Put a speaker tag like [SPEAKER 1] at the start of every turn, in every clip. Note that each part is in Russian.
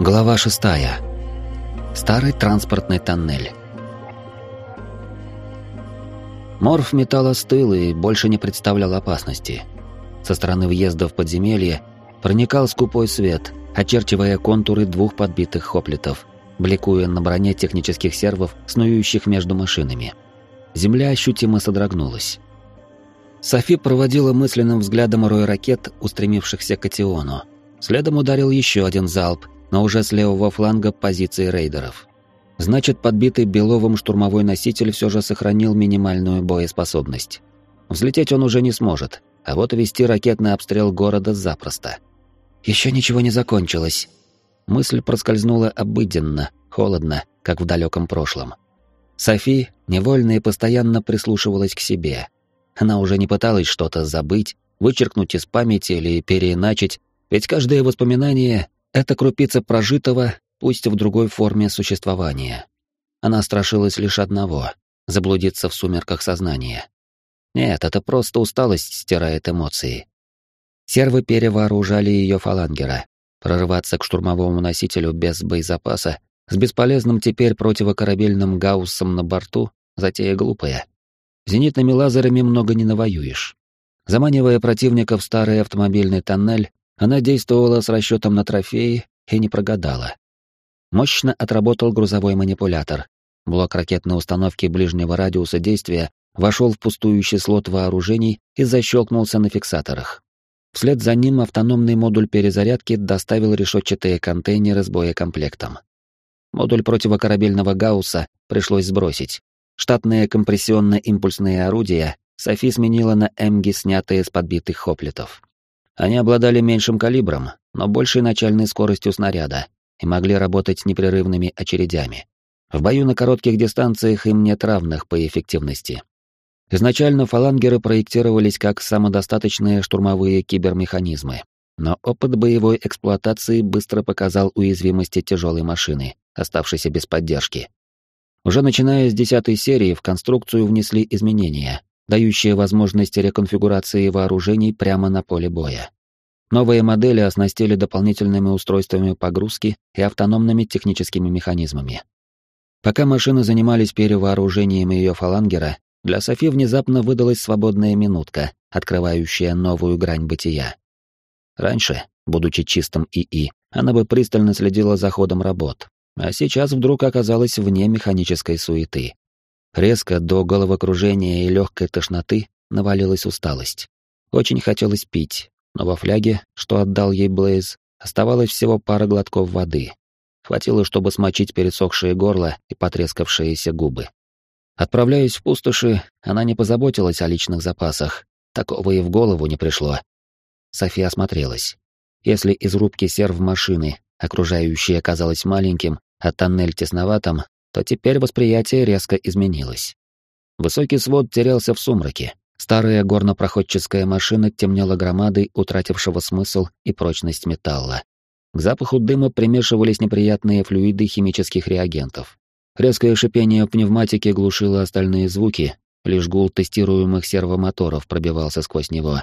[SPEAKER 1] Глава шестая. Старый транспортный тоннель. Морф металла стыл и больше не представлял опасности. Со стороны въезда в подземелье проникал скупой свет, очерчивая контуры двух подбитых хоплитов, бликуя на броне технических сервов, снующих между машинами. Земля ощутимо содрогнулась. Софи проводила мысленным взглядом рой ракет, устремившихся к Атиону. Следом ударил еще один залп, но уже с левого фланга позиции рейдеров. Значит, подбитый Беловым штурмовой носитель все же сохранил минимальную боеспособность. Взлететь он уже не сможет, а вот вести ракетный обстрел города запросто. Еще ничего не закончилось. Мысль проскользнула обыденно, холодно, как в далеком прошлом. Софи невольно и постоянно прислушивалась к себе. Она уже не пыталась что-то забыть, вычеркнуть из памяти или переиначить, ведь каждое воспоминание это крупица прожитого, пусть в другой форме существования. Она страшилась лишь одного — заблудиться в сумерках сознания. Нет, это просто усталость стирает эмоции. Сервы перевооружали ее фалангера. Прорываться к штурмовому носителю без боезапаса, с бесполезным теперь противокорабельным гауссом на борту, затея глупая. Зенитными лазерами много не навоюешь. Заманивая противника в старый автомобильный тоннель, она действовала с расчетом на трофеи и не прогадала. Мощно отработал грузовой манипулятор. Блок ракетной установки ближнего радиуса действия вошел в пустующий слот вооружений и защелкнулся на фиксаторах. Вслед за ним автономный модуль перезарядки доставил решетчатые контейнеры с боекомплектом. Модуль противокорабельного гаусса пришлось сбросить. Штатные компрессионно-импульсные орудия Софи сменила на эмги, снятые с подбитых хоплитов. Они обладали меньшим калибром, но большей начальной скоростью снаряда и могли работать непрерывными очередями. В бою на коротких дистанциях им нет равных по эффективности. Изначально фалангеры проектировались как самодостаточные штурмовые кибермеханизмы, но опыт боевой эксплуатации быстро показал уязвимости тяжелой машины, оставшейся без поддержки. Уже начиная с десятой серии в конструкцию внесли изменения, дающие возможность реконфигурации вооружений прямо на поле боя. Новые модели оснастили дополнительными устройствами погрузки и автономными техническими механизмами. Пока машины занимались перевооружением ее фалангера, для Софи внезапно выдалась свободная минутка, открывающая новую грань бытия. Раньше, будучи чистым ИИ, она бы пристально следила за ходом работ, а сейчас вдруг оказалась вне механической суеты. Резко до головокружения и легкой тошноты навалилась усталость. Очень хотелось пить, но во фляге, что отдал ей Блейз, оставалось всего пара глотков воды. Хватило, чтобы смочить пересохшее горло и потрескавшиеся губы. Отправляясь в пустоши, она не позаботилась о личных запасах. Такого и в голову не пришло. София осмотрелась. Если из рубки серв машины окружающее оказалось маленьким, а тоннель тесноватым, то теперь восприятие резко изменилось. Высокий свод терялся в сумраке. Старая горнопроходческая машина темнела громадой утратившего смысл и прочность металла. К запаху дыма примешивались неприятные флюиды химических реагентов. Резкое шипение пневматики глушило остальные звуки, лишь гул тестируемых сервомоторов пробивался сквозь него.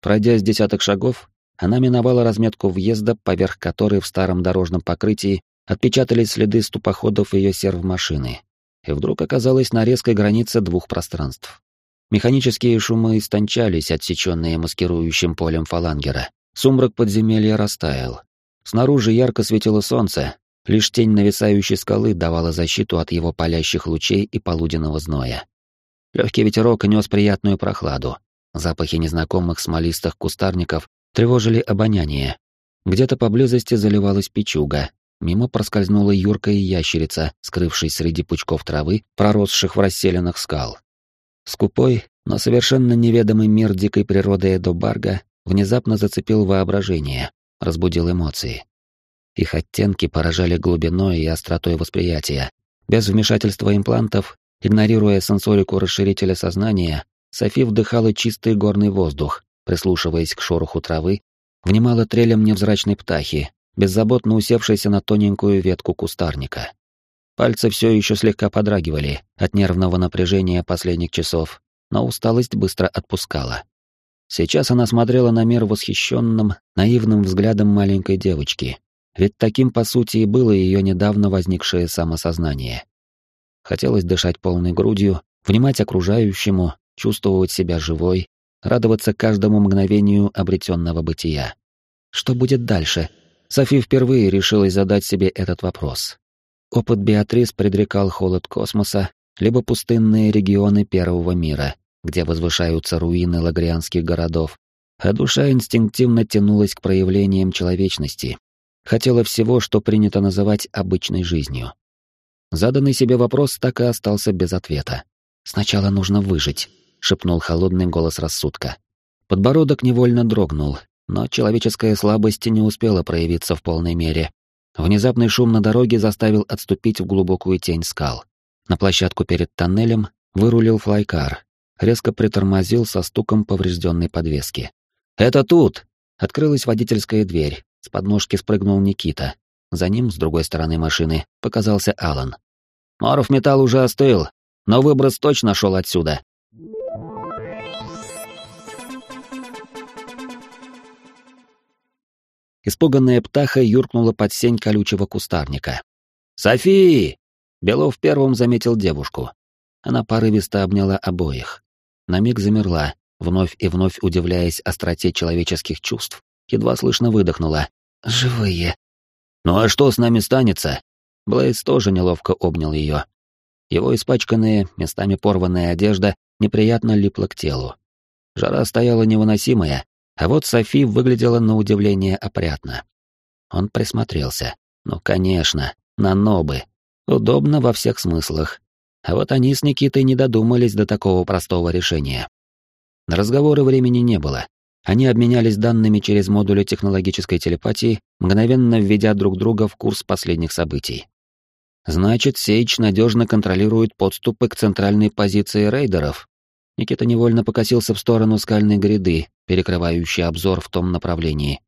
[SPEAKER 1] Пройдя с десяток шагов, она миновала разметку въезда, поверх которой в старом дорожном покрытии отпечатались следы ступоходов ее сервмашины, и вдруг оказалась на резкой границе двух пространств. Механические шумы истончались, отсеченные маскирующим полем фалангера. Сумрак подземелья растаял. Снаружи ярко светило солнце, лишь тень нависающей скалы давала защиту от его палящих лучей и полуденного зноя. Легкий ветерок нес приятную прохладу. Запахи незнакомых смолистых кустарников тревожили обоняние. Где-то поблизости заливалась печуга, Мимо проскользнула юркая ящерица, скрывшись среди пучков травы, проросших в расселенных скал. Скупой, но совершенно неведомый мир дикой природы Эдобарга внезапно зацепил воображение, разбудил эмоции. Их оттенки поражали глубиной и остротой восприятия. Без вмешательства имплантов, игнорируя сенсорику расширителя сознания, Софи вдыхала чистый горный воздух, прислушиваясь к шороху травы, внимала трелям невзрачной птахи, беззаботно усевшийся на тоненькую ветку кустарника. Пальцы все еще слегка подрагивали от нервного напряжения последних часов, но усталость быстро отпускала. Сейчас она смотрела на мир восхищенным, наивным взглядом маленькой девочки. Ведь таким, по сути, и было ее недавно возникшее самосознание. Хотелось дышать полной грудью, внимать окружающему, чувствовать себя живой, радоваться каждому мгновению обретенного бытия. Что будет дальше? Софи впервые решилась задать себе этот вопрос. Опыт Беатрис предрекал холод космоса, либо пустынные регионы Первого мира, где возвышаются руины лагрианских городов, а душа инстинктивно тянулась к проявлениям человечности, хотела всего, что принято называть обычной жизнью. Заданный себе вопрос так и остался без ответа. «Сначала нужно выжить», — шепнул холодный голос рассудка. Подбородок невольно дрогнул, но человеческая слабость не успела проявиться в полной мере. Внезапный шум на дороге заставил отступить в глубокую тень скал. На площадку перед тоннелем вырулил флайкар, резко притормозил со стуком поврежденной подвески. «Это тут!» Открылась водительская дверь, с подножки спрыгнул Никита. За ним, с другой стороны машины, показался Алан. «Моров металл уже остыл, но выброс точно шел отсюда. Испуганная птаха юркнула под сень колючего кустарника. «Софии!» Белов первым заметил девушку. Она порывисто обняла обоих. На миг замерла, вновь и вновь удивляясь остроте человеческих чувств, едва слышно выдохнула. «Живые!» «Ну а что с нами станется?» Блейз тоже неловко обнял ее. Его испачканная, местами порванная одежда неприятно липла к телу. Жара стояла невыносимая, а вот Софи выглядела на удивление опрятно. Он присмотрелся. Ну, конечно, на нобы. Удобно во всех смыслах. А вот они с Никитой не додумались до такого простого решения. На разговоры времени не было. Они обменялись данными через модули технологической телепатии, мгновенно введя друг друга в курс последних событий. Значит, Сейч надежно контролирует подступы к центральной позиции рейдеров, Никита невольно покосился в сторону скальной гряды, перекрывающей обзор в том направлении.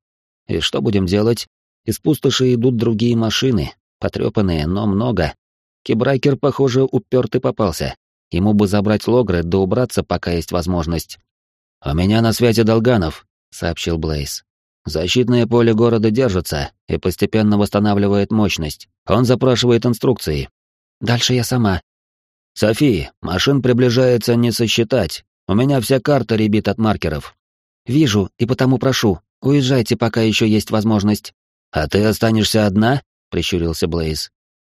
[SPEAKER 1] И что будем делать? Из пустоши идут другие машины, потрепанные, но много. Кибрайкер, похоже, упертый попался. Ему бы забрать логры да убраться, пока есть возможность. «У меня на связи Долганов», — сообщил Блейз. «Защитное поле города держится и постепенно восстанавливает мощность. Он запрашивает инструкции». «Дальше я сама», «Софи, машин приближается не сосчитать. У меня вся карта ребит от маркеров». «Вижу, и потому прошу, уезжайте, пока еще есть возможность». «А ты останешься одна?» — прищурился Блейз.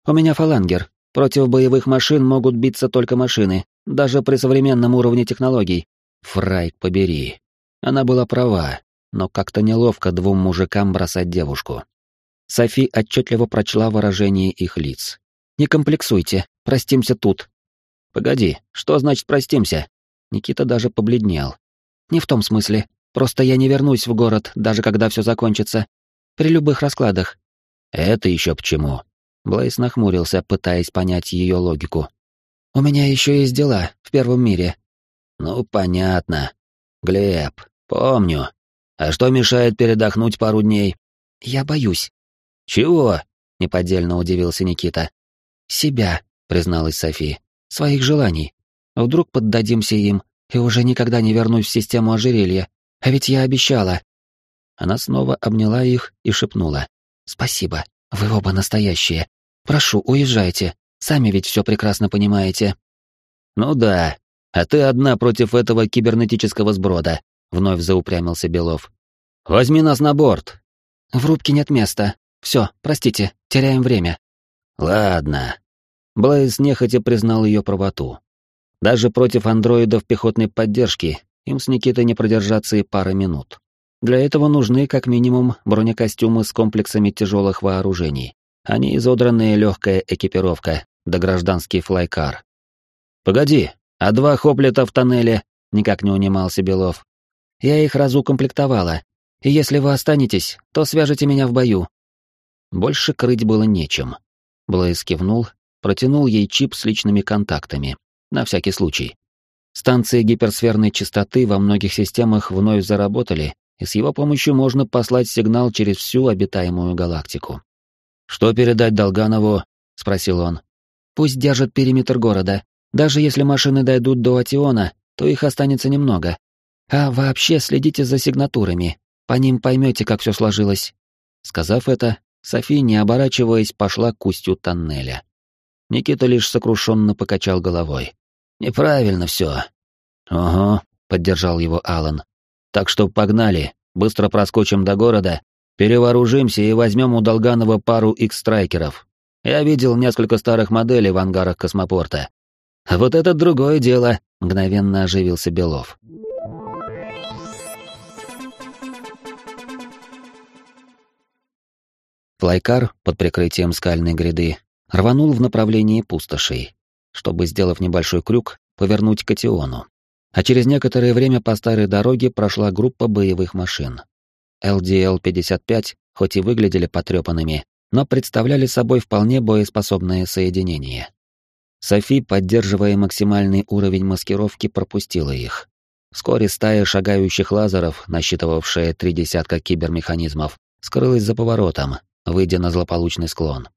[SPEAKER 1] «У меня фалангер. Против боевых машин могут биться только машины, даже при современном уровне технологий». «Фрайк, побери». Она была права, но как-то неловко двум мужикам бросать девушку. Софи отчетливо прочла выражение их лиц. «Не комплексуйте, простимся тут, «Погоди, что значит простимся?» Никита даже побледнел. «Не в том смысле. Просто я не вернусь в город, даже когда все закончится. При любых раскладах». «Это еще почему?» Блейс нахмурился, пытаясь понять ее логику. «У меня еще есть дела в первом мире». «Ну, понятно. Глеб, помню. А что мешает передохнуть пару дней?» «Я боюсь». «Чего?» — неподдельно удивился Никита. «Себя», — призналась София своих желаний. Вдруг поддадимся им, и уже никогда не вернусь в систему ожерелья. А ведь я обещала. Она снова обняла их и шепнула. «Спасибо, вы оба настоящие. Прошу, уезжайте. Сами ведь все прекрасно понимаете». «Ну да, а ты одна против этого кибернетического сброда», — вновь заупрямился Белов. «Возьми нас на борт». «В рубке нет места. Все, простите, теряем время». «Ладно, Блейз нехотя признал ее правоту. Даже против андроидов пехотной поддержки им с Никитой не продержаться и пары минут. Для этого нужны как минимум бронекостюмы с комплексами тяжелых вооружений, а не изодранная легкая экипировка, да гражданский флайкар. «Погоди, а два хоплета в тоннеле?» — никак не унимался Белов. «Я их разукомплектовала, и если вы останетесь, то свяжете меня в бою». Больше крыть было нечем. Блейз кивнул протянул ей чип с личными контактами, на всякий случай. Станции гиперсферной частоты во многих системах вновь заработали, и с его помощью можно послать сигнал через всю обитаемую галактику. «Что передать Долганову?» — спросил он. «Пусть держит периметр города. Даже если машины дойдут до Атиона, то их останется немного. А вообще следите за сигнатурами. По ним поймете, как все сложилось». Сказав это, Софи, не оборачиваясь, пошла к устью тоннеля. Никита лишь сокрушенно покачал головой. «Неправильно все». «Ого», — поддержал его Алан. «Так что погнали, быстро проскочим до города, перевооружимся и возьмем у Долганова пару икс-страйкеров. Я видел несколько старых моделей в ангарах космопорта. вот это другое дело», — мгновенно оживился Белов. Флайкар под прикрытием скальной гряды рванул в направлении пустошей, чтобы, сделав небольшой крюк, повернуть к Атиону. А через некоторое время по старой дороге прошла группа боевых машин. LDL-55, хоть и выглядели потрепанными, но представляли собой вполне боеспособное соединение. Софи, поддерживая максимальный уровень маскировки, пропустила их. Вскоре стая шагающих лазеров, насчитывавшая три десятка кибермеханизмов, скрылась за поворотом, выйдя на злополучный склон.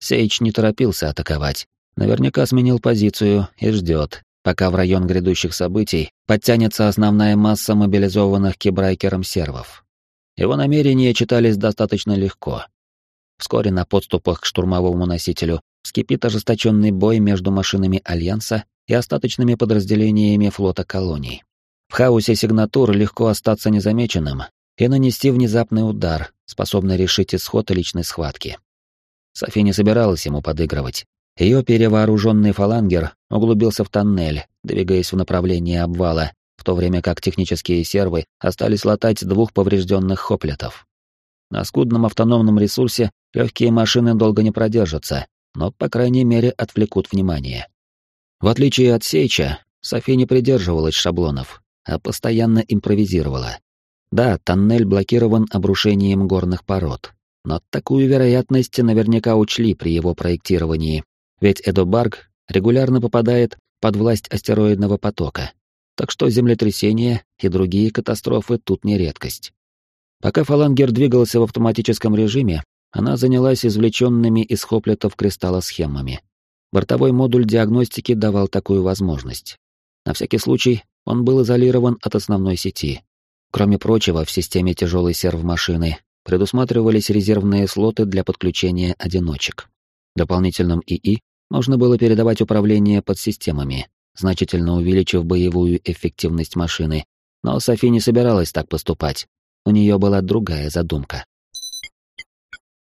[SPEAKER 1] Сейч не торопился атаковать. Наверняка сменил позицию и ждет, пока в район грядущих событий подтянется основная масса мобилизованных кибрайкером сервов. Его намерения читались достаточно легко. Вскоре на подступах к штурмовому носителю вскипит ожесточенный бой между машинами Альянса и остаточными подразделениями флота колоний. В хаосе сигнатур легко остаться незамеченным и нанести внезапный удар, способный решить исход личной схватки. Софи не собиралась ему подыгрывать. Ее перевооруженный фалангер углубился в тоннель, двигаясь в направлении обвала, в то время как технические сервы остались латать двух поврежденных хоплетов. На скудном автономном ресурсе легкие машины долго не продержатся, но, по крайней мере, отвлекут внимание. В отличие от Сейча, Софи не придерживалась шаблонов, а постоянно импровизировала. Да, тоннель блокирован обрушением горных пород, но такую вероятность наверняка учли при его проектировании, ведь Эдобарг регулярно попадает под власть астероидного потока, так что землетрясения и другие катастрофы тут не редкость. Пока фалангер двигался в автоматическом режиме, она занялась извлеченными из хоплетов кристалла схемами. Бортовой модуль диагностики давал такую возможность. На всякий случай он был изолирован от основной сети, Кроме прочего, в системе тяжелой сервмашины предусматривались резервные слоты для подключения одиночек. Дополнительным ИИ можно было передавать управление подсистемами, значительно увеличив боевую эффективность машины, но Софи не собиралась так поступать. У нее была другая задумка.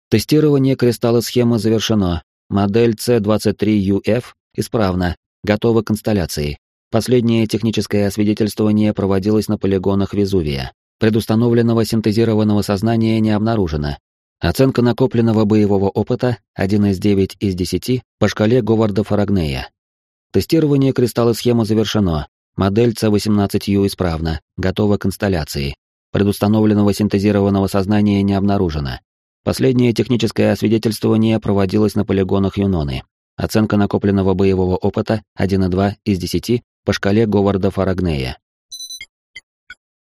[SPEAKER 1] Тестирование кристалла схемы завершено. Модель C23UF исправна, готова к инсталляции. Последнее техническое освидетельствование проводилось на полигонах Везувия. Предустановленного синтезированного сознания не обнаружено. Оценка накопленного боевого опыта 1 из 9 из 10 по шкале Говарда Фарагнея. Тестирование кристалла схемы завершено. Модель C18U исправна, готова к инсталляции. Предустановленного синтезированного сознания не обнаружено. Последнее техническое освидетельствование проводилось на полигонах Юноны. Оценка накопленного боевого опыта 1,2 из 10 по шкале Говарда Фарагнея.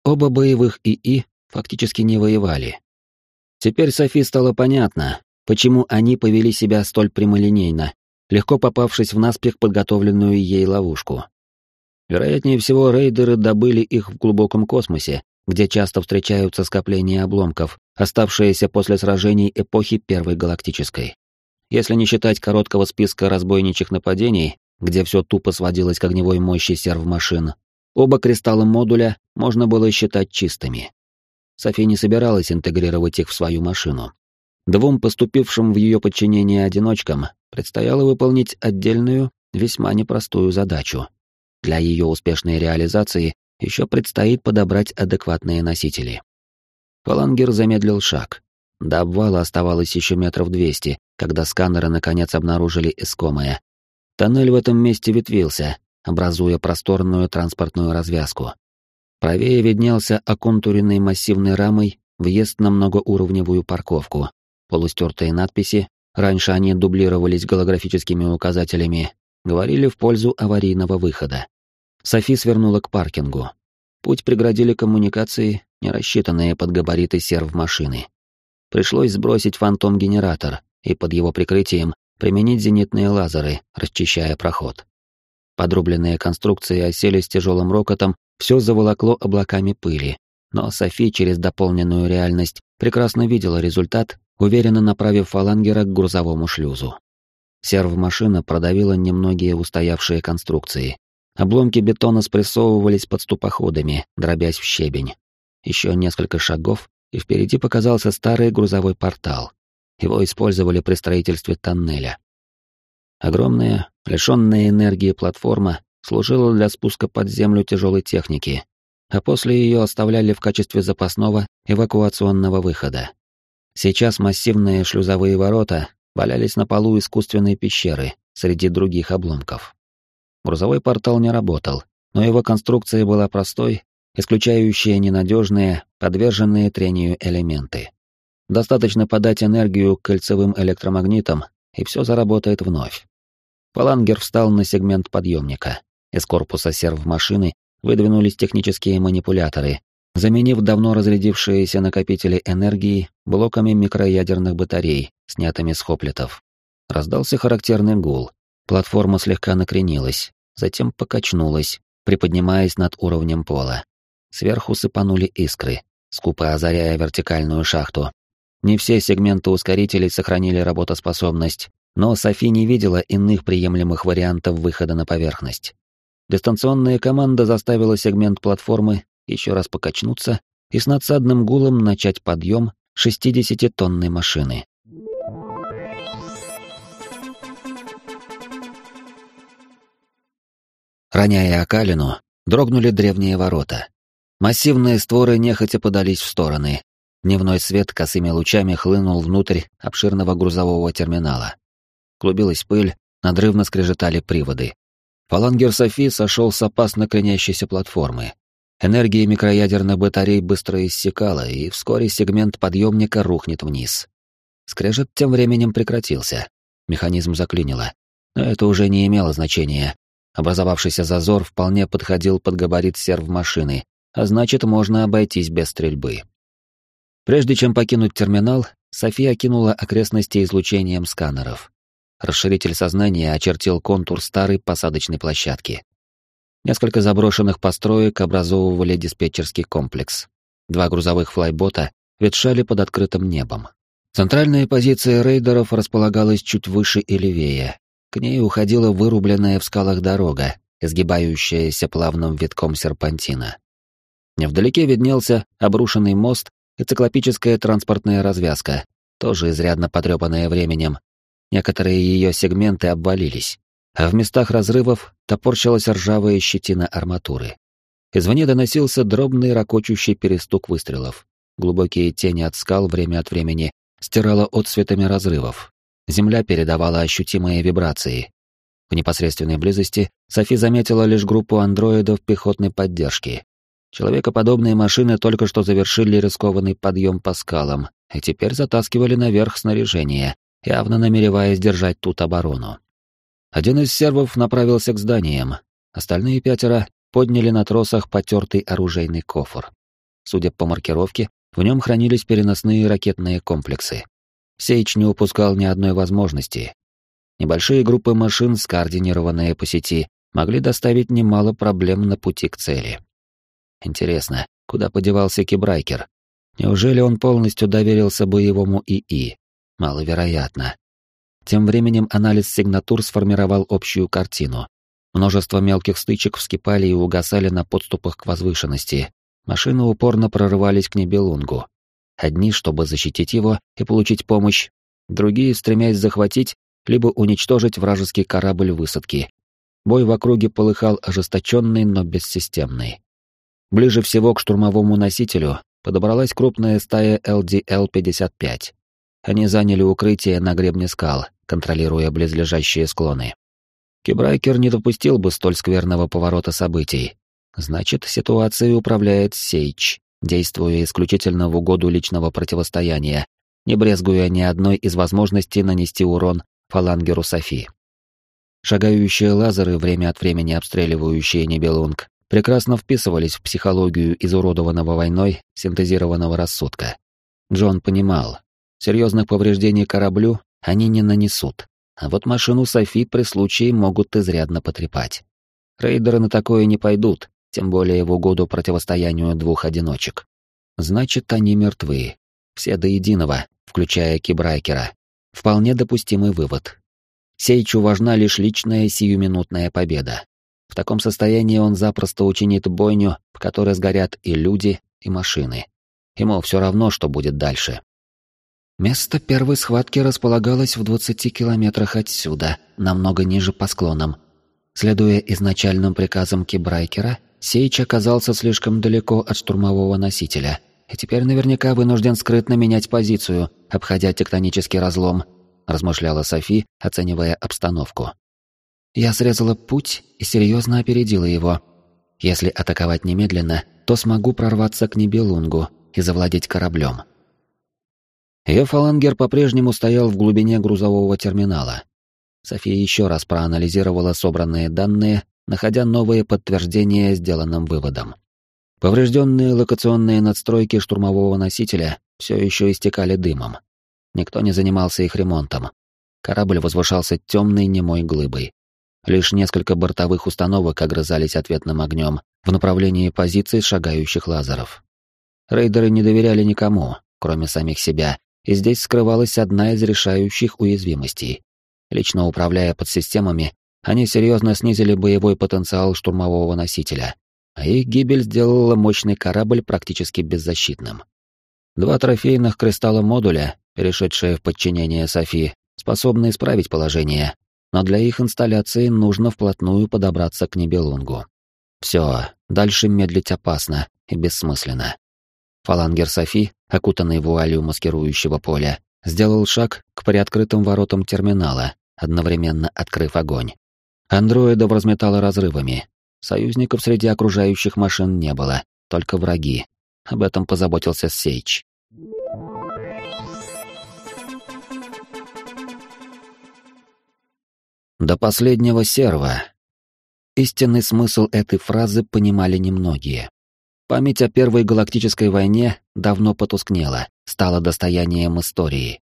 [SPEAKER 1] Оба боевых ИИ фактически не воевали. Теперь Софи стало понятно, почему они повели себя столь прямолинейно, легко попавшись в наспех подготовленную ей ловушку. Вероятнее всего, рейдеры добыли их в глубоком космосе, где часто встречаются скопления обломков, оставшиеся после сражений эпохи Первой Галактической. Если не считать короткого списка разбойничьих нападений, где все тупо сводилось к огневой мощи сервмашин. Оба кристалла модуля можно было считать чистыми. София не собиралась интегрировать их в свою машину. Двум поступившим в ее подчинение одиночкам предстояло выполнить отдельную, весьма непростую задачу. Для ее успешной реализации еще предстоит подобрать адекватные носители. Фалангер замедлил шаг. До обвала оставалось еще метров двести, когда сканеры наконец обнаружили искомое, Тоннель в этом месте ветвился, образуя просторную транспортную развязку. Правее виднелся оконтуренный массивной рамой въезд на многоуровневую парковку. Полустертые надписи, раньше они дублировались голографическими указателями, говорили в пользу аварийного выхода. Софи свернула к паркингу. Путь преградили коммуникации, не рассчитанные под габариты серв-машины. Пришлось сбросить фантом-генератор, и под его прикрытием применить зенитные лазеры, расчищая проход. Подрубленные конструкции осели с тяжелым рокотом, все заволокло облаками пыли, но Софи через дополненную реальность прекрасно видела результат уверенно направив фалангера к грузовому шлюзу. Серв-машина продавила немногие устоявшие конструкции. Обломки бетона спрессовывались под ступоходами, дробясь в щебень. Еще несколько шагов, и впереди показался старый грузовой портал. Его использовали при строительстве тоннеля. Огромная, лишенная энергии платформа служила для спуска под землю тяжелой техники, а после ее оставляли в качестве запасного эвакуационного выхода. Сейчас массивные шлюзовые ворота валялись на полу искусственной пещеры среди других обломков. Грузовой портал не работал, но его конструкция была простой, исключающая ненадежные, подверженные трению элементы. Достаточно подать энергию кольцевым электромагнитам, и все заработает вновь. Палангер встал на сегмент подъемника. Из корпуса серв-машины выдвинулись технические манипуляторы, заменив давно разрядившиеся накопители энергии блоками микроядерных батарей, снятыми с хоплетов. Раздался характерный гул. Платформа слегка накренилась, затем покачнулась, приподнимаясь над уровнем пола. Сверху сыпанули искры, скупо озаряя вертикальную шахту. Не все сегменты ускорителей сохранили работоспособность, но Софи не видела иных приемлемых вариантов выхода на поверхность. Дистанционная команда заставила сегмент платформы еще раз покачнуться и с надсадным гулом начать подъем 60-тонной машины. Роняя окалину, дрогнули древние ворота. Массивные створы нехотя подались в стороны. Дневной свет косыми лучами хлынул внутрь обширного грузового терминала. Клубилась пыль, надрывно скрежетали приводы. Фалангер Софи сошел с опасно кренящейся платформы. Энергия микроядерных батарей быстро иссякала, и вскоре сегмент подъемника рухнет вниз. Скрежет тем временем прекратился. Механизм заклинило. Но это уже не имело значения. Образовавшийся зазор вполне подходил под габарит серв-машины, а значит, можно обойтись без стрельбы. Прежде чем покинуть терминал, София окинула окрестности излучением сканеров. Расширитель сознания очертил контур старой посадочной площадки. Несколько заброшенных построек образовывали диспетчерский комплекс. Два грузовых флайбота ветшали под открытым небом. Центральная позиция рейдеров располагалась чуть выше и левее. К ней уходила вырубленная в скалах дорога, изгибающаяся плавным витком серпантина. Невдалеке виднелся обрушенный мост и циклопическая транспортная развязка, тоже изрядно потрепанная временем, Некоторые ее сегменты обвалились, а в местах разрывов топорщилась ржавая щетина арматуры. Извне доносился дробный ракочущий перестук выстрелов. Глубокие тени от скал время от времени стирала отсветами разрывов. Земля передавала ощутимые вибрации. В непосредственной близости Софи заметила лишь группу андроидов пехотной поддержки. Человекоподобные машины только что завершили рискованный подъем по скалам и теперь затаскивали наверх снаряжение, явно намереваясь держать тут оборону. Один из сервов направился к зданиям, остальные пятеро подняли на тросах потертый оружейный кофр. Судя по маркировке, в нем хранились переносные ракетные комплексы. Сейч не упускал ни одной возможности. Небольшие группы машин, скоординированные по сети, могли доставить немало проблем на пути к цели. Интересно, куда подевался Кибрайкер? Неужели он полностью доверился боевому ИИ? Маловероятно. Тем временем анализ сигнатур сформировал общую картину. Множество мелких стычек вскипали и угасали на подступах к возвышенности. Машины упорно прорывались к Небелунгу. Одни, чтобы защитить его и получить помощь, другие, стремясь захватить, либо уничтожить вражеский корабль высадки. Бой в округе полыхал ожесточенный, но бессистемный. Ближе всего к штурмовому носителю подобралась крупная стая LDL-55. Они заняли укрытие на гребне скал, контролируя близлежащие склоны. Кибрайкер не допустил бы столь скверного поворота событий. Значит, ситуацией управляет Сейч, действуя исключительно в угоду личного противостояния, не брезгуя ни одной из возможностей нанести урон фалангеру Софи. Шагающие лазеры, время от времени обстреливающие Небелунг, прекрасно вписывались в психологию изуродованного войной синтезированного рассудка. Джон понимал, Серьезных повреждений кораблю они не нанесут, а вот машину Софи при случае могут изрядно потрепать. Рейдеры на такое не пойдут, тем более в угоду противостоянию двух одиночек. Значит, они мертвы. Все до единого, включая Кибрайкера. Вполне допустимый вывод. Сейчу важна лишь личная сиюминутная победа. В таком состоянии он запросто учинит бойню, в которой сгорят и люди, и машины. Ему все равно, что будет дальше. Место первой схватки располагалось в 20 километрах отсюда, намного ниже по склонам. Следуя изначальным приказам Кибрайкера, Сейч оказался слишком далеко от штурмового носителя, и теперь наверняка вынужден скрытно менять позицию, обходя тектонический разлом, размышляла Софи, оценивая обстановку. Я срезала путь и серьезно опередила его. Если атаковать немедленно, то смогу прорваться к Нибелунгу и завладеть кораблем. Ее фалангер по-прежнему стоял в глубине грузового терминала. София еще раз проанализировала собранные данные, находя новые подтверждения сделанным выводам. Поврежденные локационные надстройки штурмового носителя все еще истекали дымом. Никто не занимался их ремонтом. Корабль возвышался темной немой глыбой. Лишь несколько бортовых установок огрызались ответным огнем в направлении позиций шагающих лазеров. Рейдеры не доверяли никому, кроме самих себя, и здесь скрывалась одна из решающих уязвимостей. Лично управляя подсистемами, они серьезно снизили боевой потенциал штурмового носителя, а их гибель сделала мощный корабль практически беззащитным. Два трофейных кристалла модуля, перешедшие в подчинение Софи, способны исправить положение, но для их инсталляции нужно вплотную подобраться к Небелунгу. Все, дальше медлить опасно и бессмысленно. Фалангер Софи, окутанный вуалью маскирующего поля, сделал шаг к приоткрытым воротам терминала, одновременно открыв огонь. Андроидов разметало разрывами. Союзников среди окружающих машин не было, только враги. Об этом позаботился Сейч. До последнего серва. Истинный смысл этой фразы понимали немногие. Память о Первой Галактической войне давно потускнела, стала достоянием истории.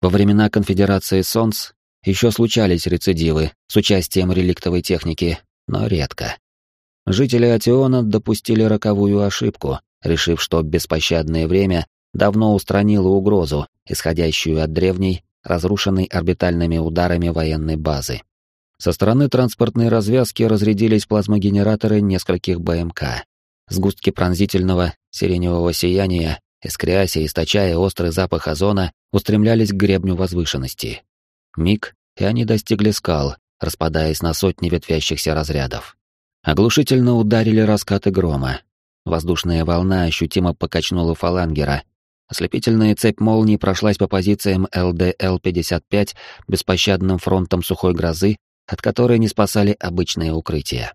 [SPEAKER 1] Во времена Конфедерации Солнц еще случались рецидивы с участием реликтовой техники, но редко. Жители Атиона допустили роковую ошибку, решив, что беспощадное время давно устранило угрозу, исходящую от древней, разрушенной орбитальными ударами военной базы. Со стороны транспортной развязки разрядились плазмогенераторы нескольких БМК. Сгустки пронзительного сиреневого сияния, искрясь и источая острый запах озона, устремлялись к гребню возвышенности. Миг, и они достигли скал, распадаясь на сотни ветвящихся разрядов. Оглушительно ударили раскаты грома. Воздушная волна ощутимо покачнула фалангера. Ослепительная цепь молний прошлась по позициям ЛДЛ-55 беспощадным фронтом сухой грозы, от которой не спасали обычные укрытия.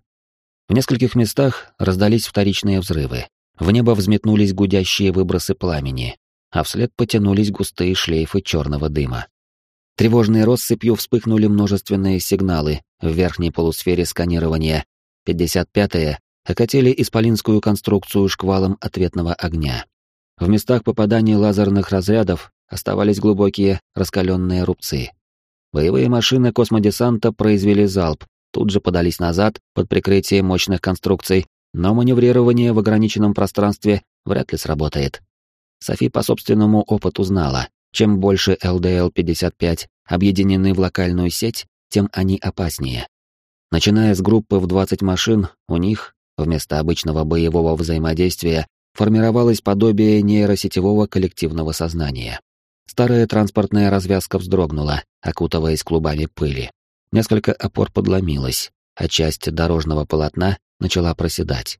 [SPEAKER 1] В нескольких местах раздались вторичные взрывы. В небо взметнулись гудящие выбросы пламени, а вслед потянулись густые шлейфы черного дыма. Тревожной россыпью вспыхнули множественные сигналы в верхней полусфере сканирования. 55-е окатили исполинскую конструкцию шквалом ответного огня. В местах попадания лазерных разрядов оставались глубокие раскаленные рубцы. Боевые машины космодесанта произвели залп, тут же подались назад под прикрытием мощных конструкций, но маневрирование в ограниченном пространстве вряд ли сработает. Софи по собственному опыту знала, чем больше ЛДЛ-55 объединены в локальную сеть, тем они опаснее. Начиная с группы в 20 машин, у них, вместо обычного боевого взаимодействия, формировалось подобие нейросетевого коллективного сознания. Старая транспортная развязка вздрогнула, окутываясь клубами пыли. Несколько опор подломилось, а часть дорожного полотна начала проседать.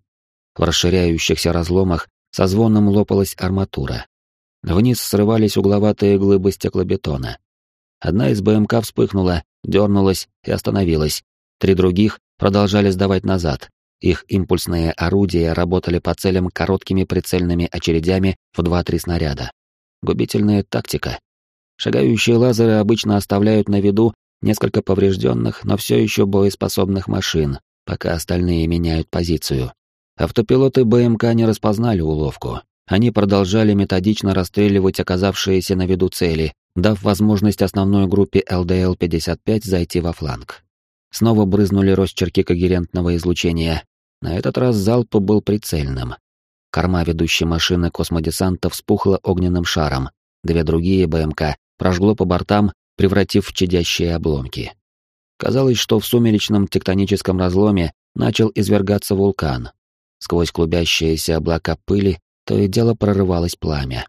[SPEAKER 1] В расширяющихся разломах со звоном лопалась арматура. Вниз срывались угловатые глыбы стеклобетона. Одна из БМК вспыхнула, дернулась и остановилась. Три других продолжали сдавать назад. Их импульсные орудия работали по целям короткими прицельными очередями в 2-3 снаряда. Губительная тактика. Шагающие лазеры обычно оставляют на виду несколько поврежденных, но все еще боеспособных машин, пока остальные меняют позицию. Автопилоты БМК не распознали уловку. Они продолжали методично расстреливать оказавшиеся на виду цели, дав возможность основной группе ЛДЛ-55 зайти во фланг. Снова брызнули росчерки когерентного излучения. На этот раз залп был прицельным. Корма ведущей машины космодесанта вспухла огненным шаром, две другие БМК прожгло по бортам, превратив в чадящие обломки. Казалось, что в сумеречном тектоническом разломе начал извергаться вулкан. Сквозь клубящиеся облака пыли то и дело прорывалось пламя.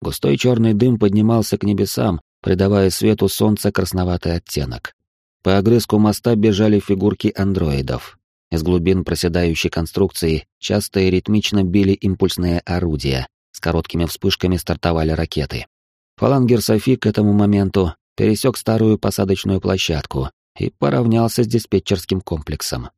[SPEAKER 1] Густой черный дым поднимался к небесам, придавая свету солнца красноватый оттенок. По огрызку моста бежали фигурки андроидов. Из глубин проседающей конструкции часто и ритмично били импульсные орудия, с короткими вспышками стартовали ракеты. Фалангер Софи к этому моменту пересек старую посадочную площадку и поравнялся с диспетчерским комплексом.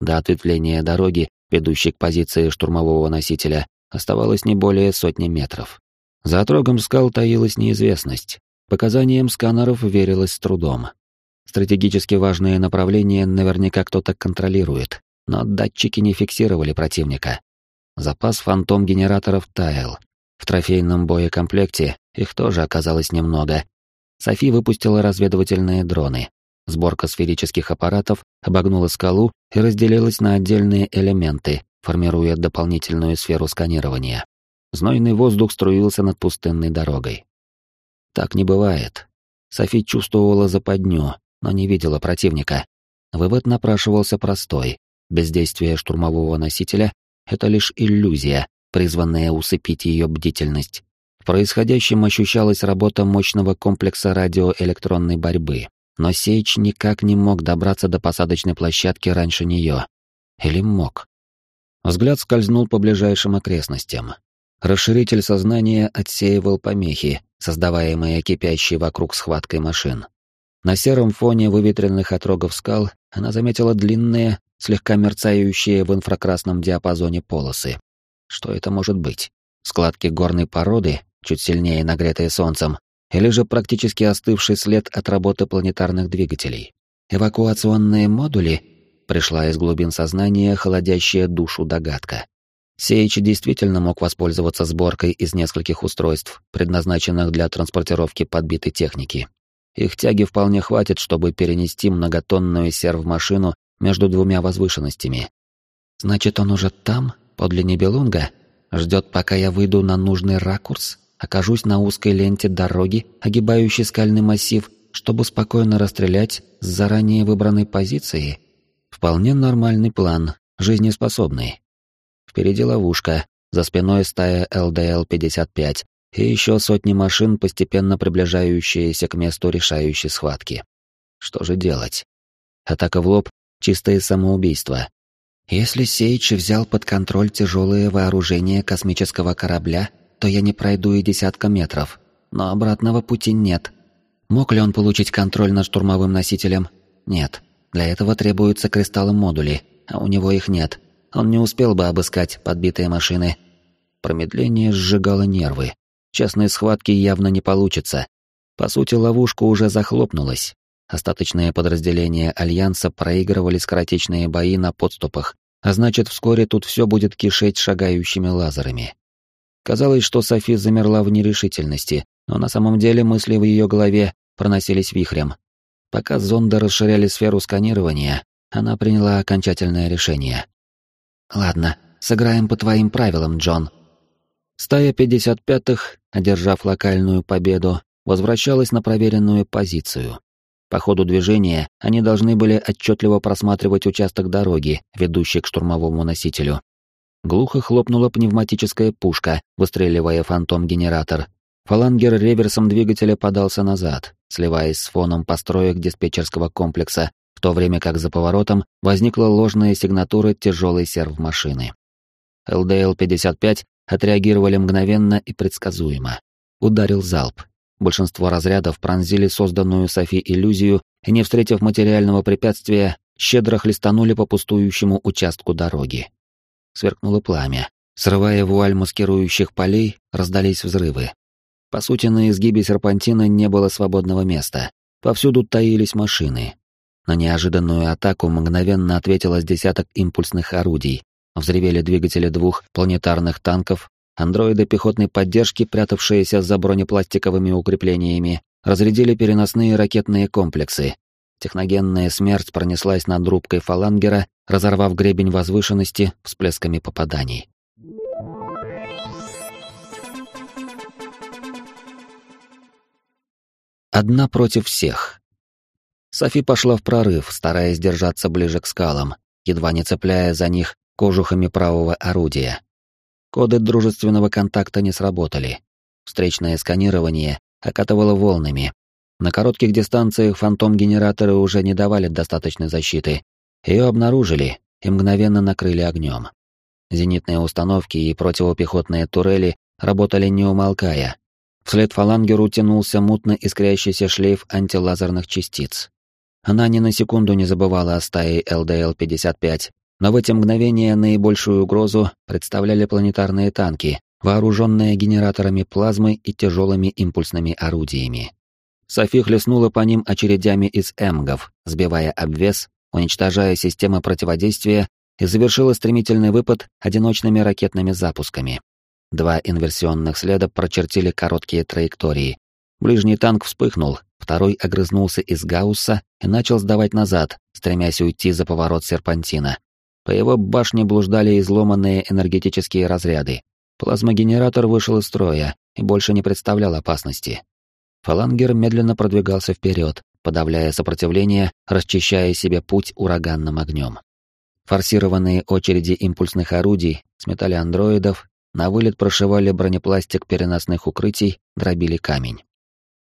[SPEAKER 1] До ответвления дороги, ведущей к позиции штурмового носителя, оставалось не более сотни метров. За отрогом скал таилась неизвестность. Показаниям сканеров верилось с трудом. Стратегически важные направления наверняка кто-то контролирует, но датчики не фиксировали противника. Запас фантом-генераторов таял. В трофейном боекомплекте их тоже оказалось немного. Софи выпустила разведывательные дроны. Сборка сферических аппаратов обогнула скалу и разделилась на отдельные элементы, формируя дополнительную сферу сканирования. Знойный воздух струился над пустынной дорогой. Так не бывает. Софи чувствовала западню, но не видела противника. Вывод напрашивался простой. Бездействие штурмового носителя — это лишь иллюзия, призванная усыпить ее бдительность. В происходящем ощущалась работа мощного комплекса радиоэлектронной борьбы, но Сейч никак не мог добраться до посадочной площадки раньше нее. Или мог? Взгляд скользнул по ближайшим окрестностям. Расширитель сознания отсеивал помехи, создаваемые кипящей вокруг схваткой машин. На сером фоне выветренных отрогов скал она заметила длинные, слегка мерцающие в инфракрасном диапазоне полосы. Что это может быть? Складки горной породы, чуть сильнее нагретые солнцем, или же практически остывший след от работы планетарных двигателей? Эвакуационные модули? Пришла из глубин сознания холодящая душу догадка. Сейч действительно мог воспользоваться сборкой из нескольких устройств, предназначенных для транспортировки подбитой техники. Их тяги вполне хватит, чтобы перенести многотонную серв-машину между двумя возвышенностями. Значит, он уже там, подле Небелунга, ждет, пока я выйду на нужный ракурс, окажусь на узкой ленте дороги, огибающей скальный массив, чтобы спокойно расстрелять с заранее выбранной позиции. Вполне нормальный план, жизнеспособный. Впереди ловушка, за спиной стая ЛДЛ-55 и еще сотни машин, постепенно приближающиеся к месту решающей схватки. Что же делать? Атака в лоб — чистое самоубийство. Если Сейч взял под контроль тяжелое вооружение космического корабля, то я не пройду и десятка метров, но обратного пути нет. Мог ли он получить контроль над штурмовым носителем? Нет. Для этого требуются кристаллы-модули, а у него их нет. Он не успел бы обыскать подбитые машины. Промедление сжигало нервы. Частной схватки явно не получится. По сути, ловушка уже захлопнулась. Остаточные подразделения Альянса проигрывали скоротечные бои на подступах, а значит, вскоре тут все будет кишеть шагающими лазерами. Казалось, что Софи замерла в нерешительности, но на самом деле мысли в ее голове проносились вихрем. Пока зонды расширяли сферу сканирования, она приняла окончательное решение. Ладно, сыграем по твоим правилам, Джон. Стая 55-х, одержав локальную победу, возвращалась на проверенную позицию. По ходу движения они должны были отчетливо просматривать участок дороги, ведущий к штурмовому носителю. Глухо хлопнула пневматическая пушка, выстреливая фантом-генератор. Фалангер реверсом двигателя подался назад, сливаясь с фоном построек диспетчерского комплекса, в то время как за поворотом возникла ложная сигнатура тяжелой серв-машины. ЛДЛ-55 отреагировали мгновенно и предсказуемо. Ударил залп. Большинство разрядов пронзили созданную Софи иллюзию и, не встретив материального препятствия, щедро хлестанули по пустующему участку дороги. Сверкнуло пламя. Срывая вуаль маскирующих полей, раздались взрывы. По сути, на изгибе серпантина не было свободного места. Повсюду таились машины, на неожиданную атаку мгновенно ответило с десяток импульсных орудий. Взревели двигатели двух планетарных танков, андроиды пехотной поддержки, прятавшиеся за бронепластиковыми укреплениями, разрядили переносные ракетные комплексы. Техногенная смерть пронеслась над рубкой фалангера, разорвав гребень возвышенности всплесками попаданий. Одна против всех. Софи пошла в прорыв, стараясь держаться ближе к скалам, едва не цепляя за них кожухами правого орудия. Коды дружественного контакта не сработали. Встречное сканирование окатывало волнами. На коротких дистанциях фантом-генераторы уже не давали достаточной защиты. Ее обнаружили и мгновенно накрыли огнем. Зенитные установки и противопехотные турели работали не умолкая. Вслед фалангеру тянулся мутно искрящийся шлейф антилазерных частиц. Она ни на секунду не забывала о стае ЛДЛ-55, но в эти мгновения наибольшую угрозу представляли планетарные танки, вооруженные генераторами плазмы и тяжелыми импульсными орудиями. Софи хлестнула по ним очередями из эмгов, сбивая обвес, уничтожая системы противодействия и завершила стремительный выпад одиночными ракетными запусками. Два инверсионных следа прочертили короткие траектории. Ближний танк вспыхнул, второй огрызнулся из гаусса и начал сдавать назад, стремясь уйти за поворот серпантина. По его башне блуждали изломанные энергетические разряды. Плазмогенератор вышел из строя и больше не представлял опасности. Фалангер медленно продвигался вперед, подавляя сопротивление, расчищая себе путь ураганным огнем. Форсированные очереди импульсных орудий сметали андроидов, на вылет прошивали бронепластик переносных укрытий, дробили камень.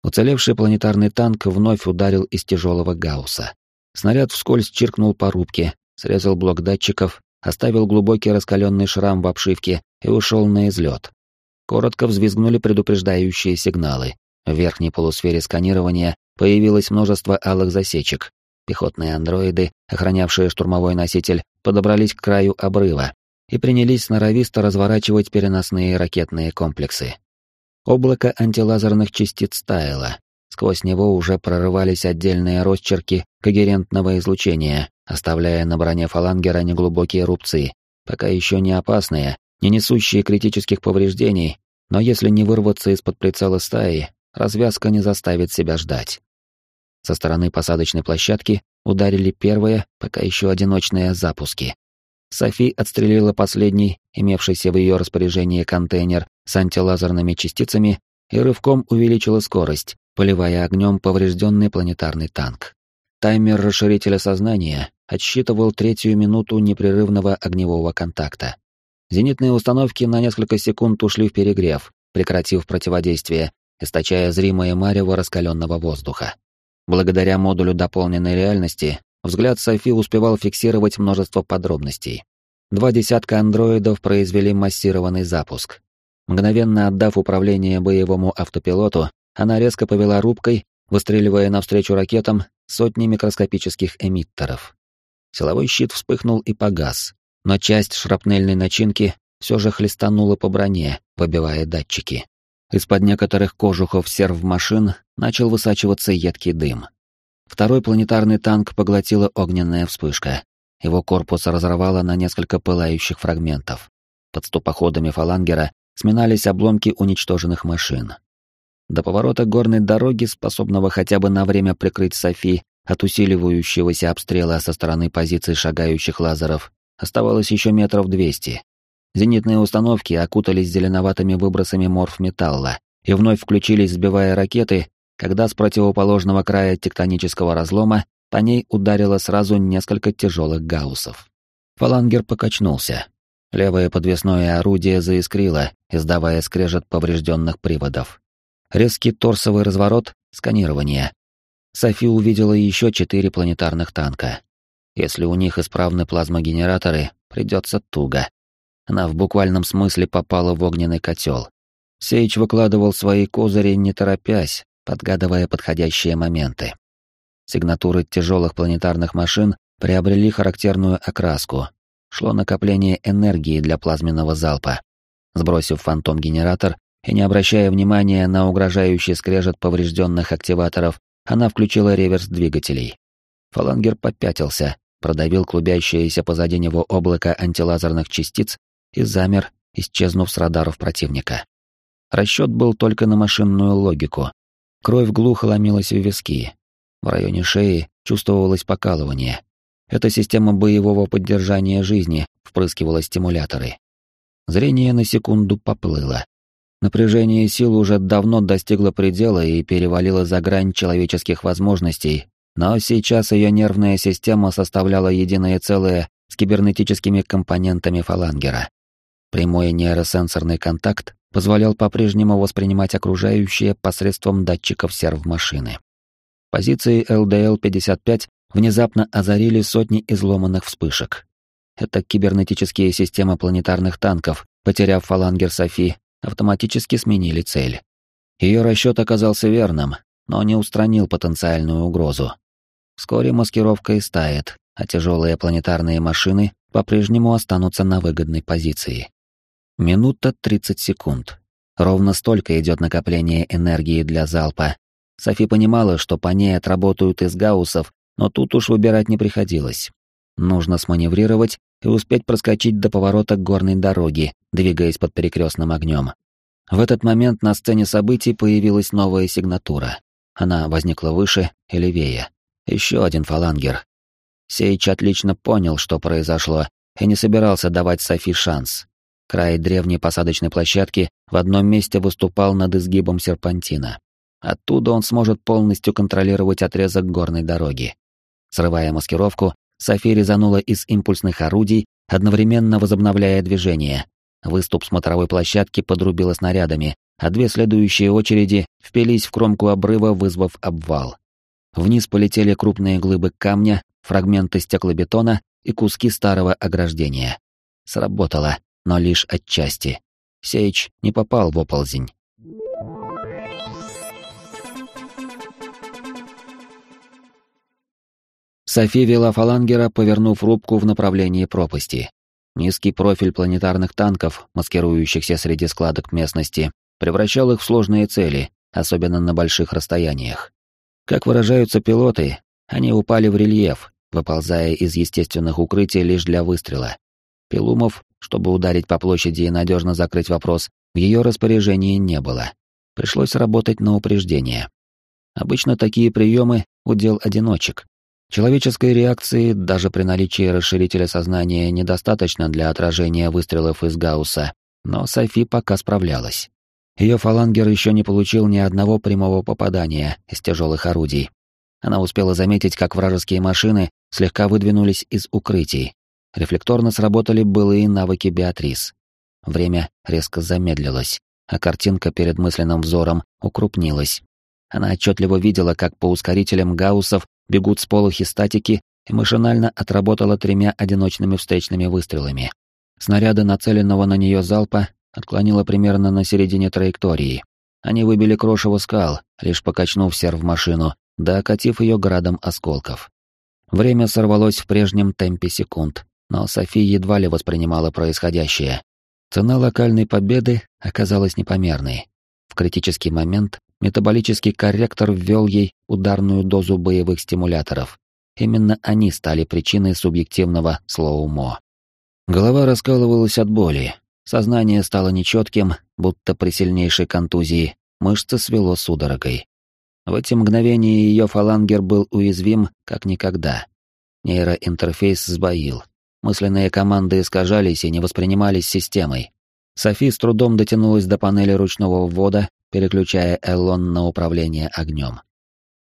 [SPEAKER 1] Уцелевший планетарный танк вновь ударил из тяжелого гаусса. Снаряд вскользь чиркнул по рубке, срезал блок датчиков, оставил глубокий раскаленный шрам в обшивке и ушел на излет. Коротко взвизгнули предупреждающие сигналы. В верхней полусфере сканирования появилось множество алых засечек. Пехотные андроиды, охранявшие штурмовой носитель, подобрались к краю обрыва и принялись сноровисто разворачивать переносные ракетные комплексы. Облако антилазерных частиц таяло. Сквозь него уже прорывались отдельные росчерки когерентного излучения, оставляя на броне фалангера неглубокие рубцы, пока еще не опасные, не несущие критических повреждений, но если не вырваться из-под прицела стаи, развязка не заставит себя ждать. Со стороны посадочной площадки ударили первые, пока еще одиночные запуски. Софи отстрелила последний, имевшийся в ее распоряжении контейнер с антилазерными частицами, и рывком увеличила скорость, поливая огнем поврежденный планетарный танк. Таймер расширителя сознания отсчитывал третью минуту непрерывного огневого контакта. Зенитные установки на несколько секунд ушли в перегрев, прекратив противодействие, источая зримое марево раскаленного воздуха. Благодаря модулю дополненной реальности, взгляд Софи успевал фиксировать множество подробностей. Два десятка андроидов произвели массированный запуск. Мгновенно отдав управление боевому автопилоту, она резко повела рубкой, выстреливая навстречу ракетам сотни микроскопических эмиттеров. Силовой щит вспыхнул и погас, но часть шрапнельной начинки все же хлестанула по броне, выбивая датчики. Из-под некоторых кожухов серв-машин начал высачиваться едкий дым. Второй планетарный танк поглотила огненная вспышка. Его корпус разорвало на несколько пылающих фрагментов. Под ступоходами фалангера сминались обломки уничтоженных машин. До поворота горной дороги, способного хотя бы на время прикрыть Софи от усиливающегося обстрела со стороны позиций шагающих лазеров, оставалось еще метров двести. Зенитные установки окутались зеленоватыми выбросами морфметалла и вновь включились, сбивая ракеты, когда с противоположного края тектонического разлома по ней ударило сразу несколько тяжелых гауссов. Фалангер покачнулся. Левое подвесное орудие заискрило, издавая скрежет поврежденных приводов. Резкий торсовый разворот, сканирование. Софи увидела еще четыре планетарных танка. Если у них исправны плазмогенераторы, придется туго. Она в буквальном смысле попала в огненный котел. Сейч выкладывал свои козыри, не торопясь, подгадывая подходящие моменты. Сигнатуры тяжелых планетарных машин приобрели характерную окраску. Шло накопление энергии для плазменного залпа. Сбросив фантом-генератор, и не обращая внимания на угрожающий скрежет поврежденных активаторов, она включила реверс двигателей. Фалангер попятился, продавил клубящееся позади него облако антилазерных частиц и замер, исчезнув с радаров противника. Расчет был только на машинную логику. Кровь глухо ломилась в виски. В районе шеи чувствовалось покалывание. Эта система боевого поддержания жизни впрыскивала стимуляторы. Зрение на секунду поплыло. Напряжение сил уже давно достигло предела и перевалило за грань человеческих возможностей, но сейчас ее нервная система составляла единое целое с кибернетическими компонентами фалангера. Прямой нейросенсорный контакт позволял по-прежнему воспринимать окружающее посредством датчиков серв-машины. Позиции ЛДЛ-55 внезапно озарили сотни изломанных вспышек. Это кибернетические системы планетарных танков, потеряв фалангер Софи, автоматически сменили цель. Ее расчет оказался верным, но не устранил потенциальную угрозу. Вскоре маскировка истает, а тяжелые планетарные машины по-прежнему останутся на выгодной позиции. Минута 30 секунд. Ровно столько идет накопление энергии для залпа. Софи понимала, что по ней отработают из гауссов, но тут уж выбирать не приходилось. Нужно сманеврировать и успеть проскочить до поворота горной дороги, двигаясь под перекрестным огнем. В этот момент на сцене событий появилась новая сигнатура. Она возникла выше и левее. Еще один фалангер. Сейч отлично понял, что произошло, и не собирался давать Софи шанс. Край древней посадочной площадки в одном месте выступал над изгибом серпантина. Оттуда он сможет полностью контролировать отрезок горной дороги. Срывая маскировку, Софи резанула из импульсных орудий, одновременно возобновляя движение. Выступ смотровой площадки подрубило снарядами, а две следующие очереди впились в кромку обрыва, вызвав обвал. Вниз полетели крупные глыбы камня, фрагменты стеклобетона и куски старого ограждения. Сработало, но лишь отчасти. Сейч не попал в оползень. Софи вела фалангера, повернув рубку в направлении пропасти. Низкий профиль планетарных танков, маскирующихся среди складок местности, превращал их в сложные цели, особенно на больших расстояниях. Как выражаются пилоты, они упали в рельеф, выползая из естественных укрытий лишь для выстрела. Пилумов, чтобы ударить по площади и надежно закрыть вопрос, в ее распоряжении не было. Пришлось работать на упреждение. Обычно такие приемы — удел одиночек, Человеческой реакции даже при наличии расширителя сознания недостаточно для отражения выстрелов из Гаусса, но Софи пока справлялась. Ее фалангер еще не получил ни одного прямого попадания из тяжелых орудий. Она успела заметить, как вражеские машины слегка выдвинулись из укрытий. Рефлекторно сработали былые навыки Беатрис. Время резко замедлилось, а картинка перед мысленным взором укрупнилась. Она отчетливо видела, как по ускорителям гауссов бегут с полухи статики и машинально отработала тремя одиночными встречными выстрелами. Снаряды нацеленного на нее залпа отклонило примерно на середине траектории. Они выбили крошево скал, лишь покачнув серв машину, да окатив ее градом осколков. Время сорвалось в прежнем темпе секунд, но Софи едва ли воспринимала происходящее. Цена локальной победы оказалась непомерной. В критический момент метаболический корректор ввел ей ударную дозу боевых стимуляторов. Именно они стали причиной субъективного слоумо. Голова раскалывалась от боли, сознание стало нечетким, будто при сильнейшей контузии, мышцы свело судорогой. В эти мгновения ее фалангер был уязвим, как никогда. Нейроинтерфейс сбоил. Мысленные команды искажались и не воспринимались системой. Софи с трудом дотянулась до панели ручного ввода переключая Эллон на управление огнем.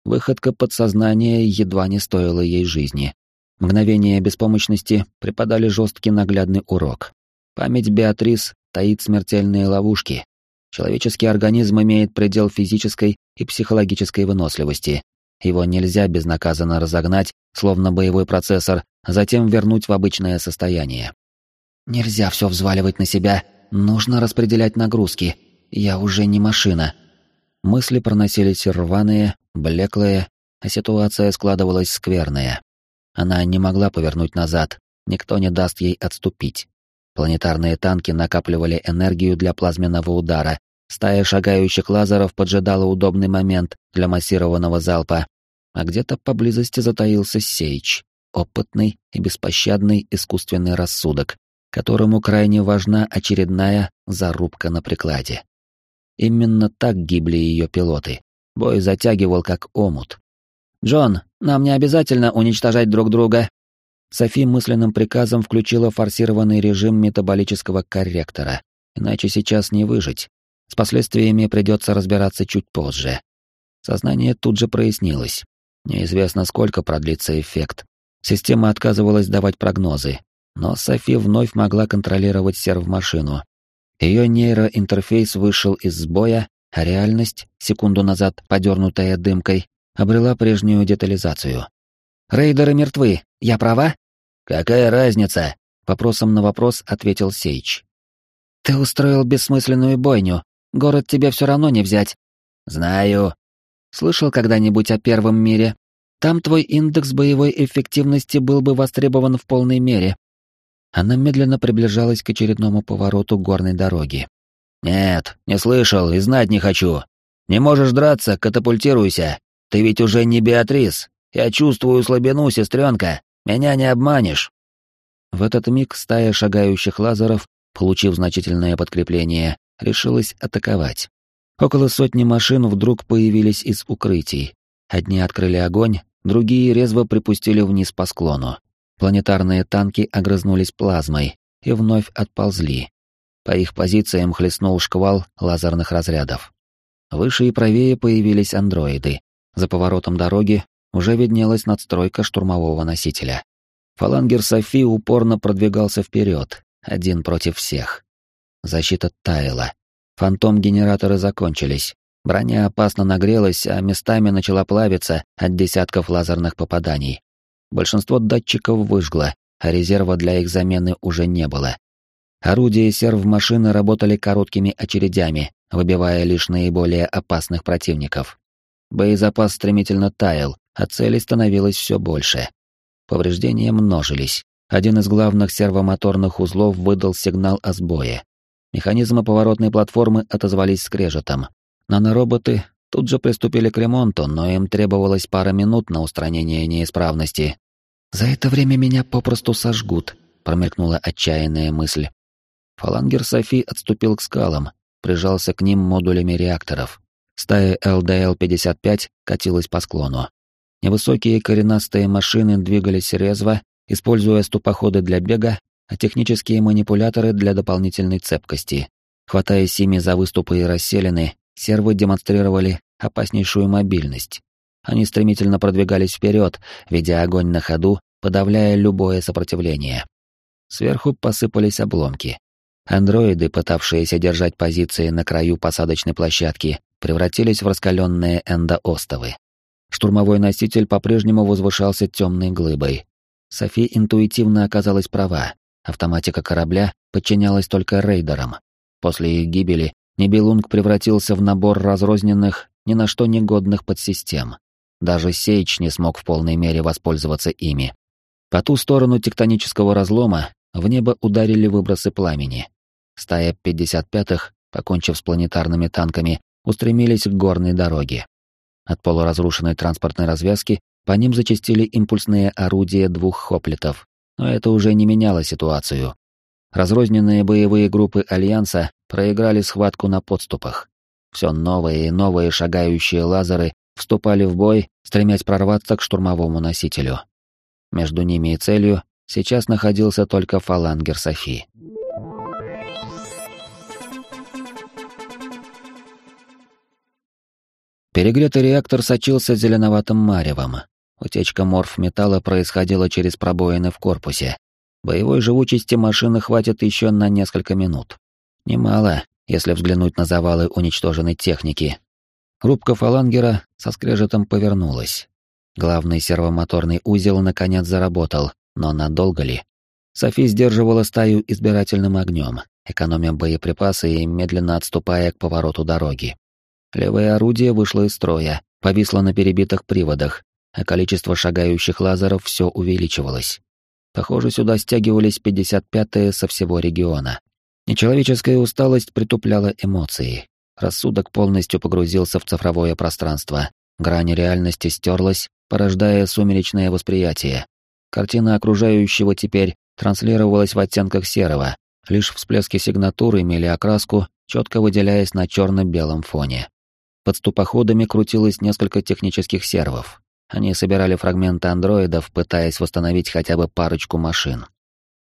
[SPEAKER 1] Выходка подсознания едва не стоила ей жизни. Мгновения беспомощности преподали жесткий наглядный урок. Память Беатрис таит смертельные ловушки. Человеческий организм имеет предел физической и психологической выносливости. Его нельзя безнаказанно разогнать, словно боевой процессор, затем вернуть в обычное состояние. Нельзя все взваливать на себя, нужно распределять нагрузки, я уже не машина. Мысли проносились рваные, блеклые, а ситуация складывалась скверная. Она не могла повернуть назад, никто не даст ей отступить. Планетарные танки накапливали энергию для плазменного удара, стая шагающих лазеров поджидала удобный момент для массированного залпа, а где-то поблизости затаился Сейч, опытный и беспощадный искусственный рассудок, которому крайне важна очередная зарубка на прикладе. Именно так гибли ее пилоты. Бой затягивал как омут. «Джон, нам не обязательно уничтожать друг друга». Софи мысленным приказом включила форсированный режим метаболического корректора, иначе сейчас не выжить. С последствиями придется разбираться чуть позже. Сознание тут же прояснилось. Неизвестно, сколько продлится эффект. Система отказывалась давать прогнозы, но Софи вновь могла контролировать серв-машину. Ее нейроинтерфейс вышел из сбоя, а реальность, секунду назад подернутая дымкой, обрела прежнюю детализацию. «Рейдеры мертвы, я права?» «Какая разница?» — вопросом на вопрос ответил Сейч. «Ты устроил бессмысленную бойню. Город тебе все равно не взять». «Знаю». «Слышал когда-нибудь о Первом мире? Там твой индекс боевой эффективности был бы востребован в полной мере. Она медленно приближалась к очередному повороту горной дороги. «Нет, не слышал и знать не хочу. Не можешь драться, катапультируйся. Ты ведь уже не Беатрис. Я чувствую слабину, сестренка. Меня не обманешь». В этот миг стая шагающих лазеров, получив значительное подкрепление, решилась атаковать. Около сотни машин вдруг появились из укрытий. Одни открыли огонь, другие резво припустили вниз по склону. Планетарные танки огрызнулись плазмой и вновь отползли. По их позициям хлестнул шквал лазерных разрядов. Выше и правее появились андроиды. За поворотом дороги уже виднелась надстройка штурмового носителя. Фалангер Софи упорно продвигался вперед, один против всех. Защита таяла. Фантом-генераторы закончились. Броня опасно нагрелась, а местами начала плавиться от десятков лазерных попаданий. Большинство датчиков выжгло, а резерва для их замены уже не было. Орудия серв-машины работали короткими очередями, выбивая лишь наиболее опасных противников. Боезапас стремительно таял, а целей становилось все больше. Повреждения множились. Один из главных сервомоторных узлов выдал сигнал о сбое. Механизмы поворотной платформы отозвались скрежетом. Нанороботы тут же приступили к ремонту, но им требовалось пара минут на устранение неисправности, «За это время меня попросту сожгут», — промелькнула отчаянная мысль. Фалангер Софи отступил к скалам, прижался к ним модулями реакторов. Стая ЛДЛ-55 катилась по склону. Невысокие коренастые машины двигались резво, используя ступоходы для бега, а технические манипуляторы для дополнительной цепкости. Хватаясь ими за выступы и расселены, сервы демонстрировали опаснейшую мобильность. Они стремительно продвигались вперед, ведя огонь на ходу, подавляя любое сопротивление. Сверху посыпались обломки. Андроиды, пытавшиеся держать позиции на краю посадочной площадки, превратились в раскаленные эндоостовы. Штурмовой носитель по-прежнему возвышался темной глыбой. Софи интуитивно оказалась права. Автоматика корабля подчинялась только рейдерам. После их гибели Нибелунг превратился в набор разрозненных, ни на что негодных подсистем. Даже Сейч не смог в полной мере воспользоваться ими. По ту сторону тектонического разлома в небо ударили выбросы пламени. Стая 55-х, покончив с планетарными танками, устремились к горной дороге. От полуразрушенной транспортной развязки по ним зачастили импульсные орудия двух хоплитов, но это уже не меняло ситуацию. Разрозненные боевые группы Альянса проиграли схватку на подступах. Все новые и новые шагающие лазеры вступали в бой, стремясь прорваться к штурмовому носителю. Между ними и целью сейчас находился только фалангер Софи. Перегретый реактор сочился зеленоватым маревом. Утечка морф-металла происходила через пробоины в корпусе. Боевой живучести машины хватит еще на несколько минут. Немало, если взглянуть на завалы уничтоженной техники, Рубка фалангера со скрежетом повернулась. Главный сервомоторный узел наконец заработал, но надолго ли? Софи сдерживала стаю избирательным огнем, экономя боеприпасы и медленно отступая к повороту дороги. Левое орудие вышло из строя, повисло на перебитых приводах, а количество шагающих лазеров все увеличивалось. Похоже, сюда стягивались 55-е со всего региона. Нечеловеческая усталость притупляла эмоции, Рассудок полностью погрузился в цифровое пространство. Грань реальности стерлась, порождая сумеречное восприятие. Картина окружающего теперь транслировалась в оттенках серого, лишь всплески сигнатуры имели окраску, четко выделяясь на черно-белом фоне. Под ступоходами крутилось несколько технических сервов. Они собирали фрагменты андроидов, пытаясь восстановить хотя бы парочку машин.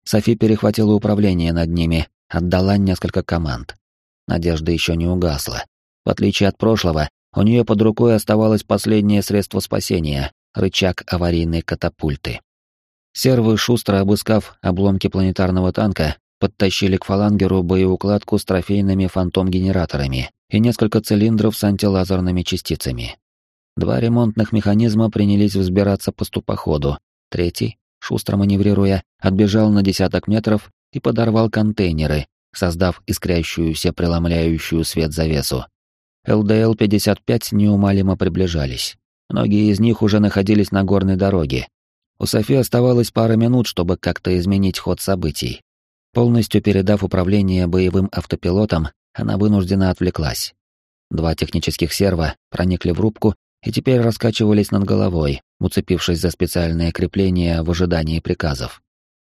[SPEAKER 1] Софи перехватила управление над ними, отдала несколько команд. Надежда еще не угасла. В отличие от прошлого, у нее под рукой оставалось последнее средство спасения — рычаг аварийной катапульты. Сервы, шустро обыскав обломки планетарного танка, подтащили к фалангеру боеукладку с трофейными фантом-генераторами и несколько цилиндров с антилазерными частицами. Два ремонтных механизма принялись взбираться по ступоходу, третий, шустро маневрируя, отбежал на десяток метров и подорвал контейнеры, создав искрящуюся преломляющую свет завесу. ЛДЛ-55 неумолимо приближались. Многие из них уже находились на горной дороге. У Софи оставалось пара минут, чтобы как-то изменить ход событий. Полностью передав управление боевым автопилотом, она вынуждена отвлеклась. Два технических серва проникли в рубку и теперь раскачивались над головой, уцепившись за специальные крепления в ожидании приказов.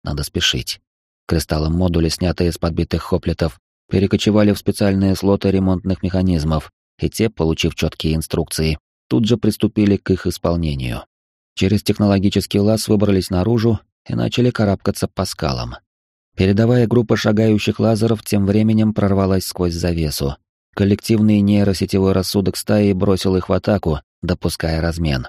[SPEAKER 1] Надо спешить. Кристаллом модули, снятые с подбитых хоплетов, перекочевали в специальные слоты ремонтных механизмов, и те, получив четкие инструкции, тут же приступили к их исполнению. Через технологический лаз выбрались наружу и начали карабкаться по скалам. Передовая группа шагающих лазеров тем временем прорвалась сквозь завесу. Коллективный нейросетевой рассудок стаи бросил их в атаку, допуская размен.